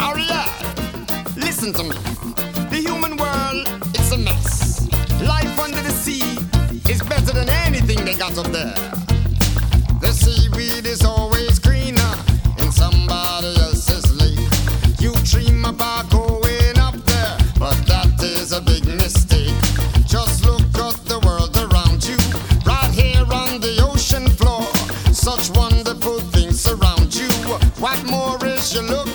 Alright, listen to me. The human world, it's a mess. Life under the sea is better than anything they got up there. The seaweed is always greener in somebody else's lake. You dream about going up there, but that is a big mistake. Just look at the world around you, right here on the ocean floor. Such wonderful things surround you. What more is you looking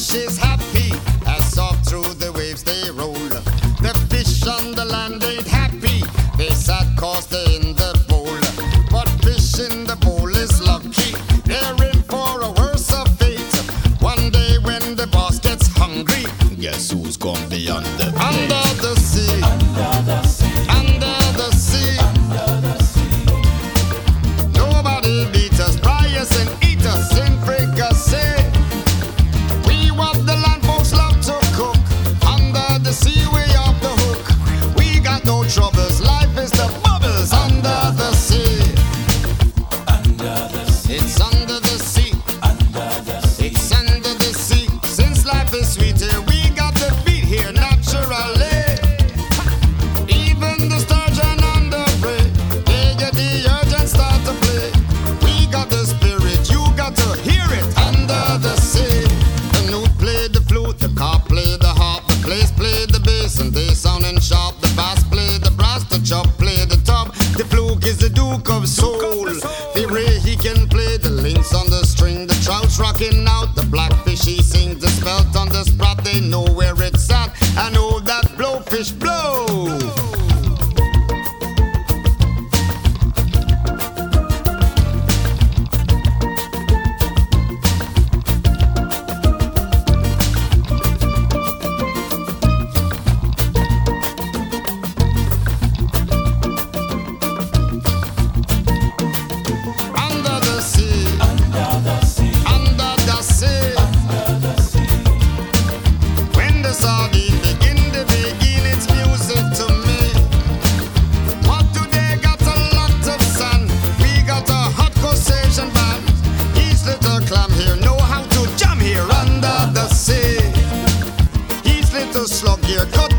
all the fish is happy as soft through the waves they roll. The fish on the land ain't happy. They sad cause they in the bowl. But fish in the bowl is lucky. They're in for a worse of fate. One day when the boss gets hungry, guess who's gonna be under under the sea? Sharp. The bass played the brass, the chop played the top. The fluke is the duke of soul. The ray he can play the links on the string, the trout's rocking out, the blackfish he sings the spelt on the spot. They know where it's at. I know Little slug here. Cutting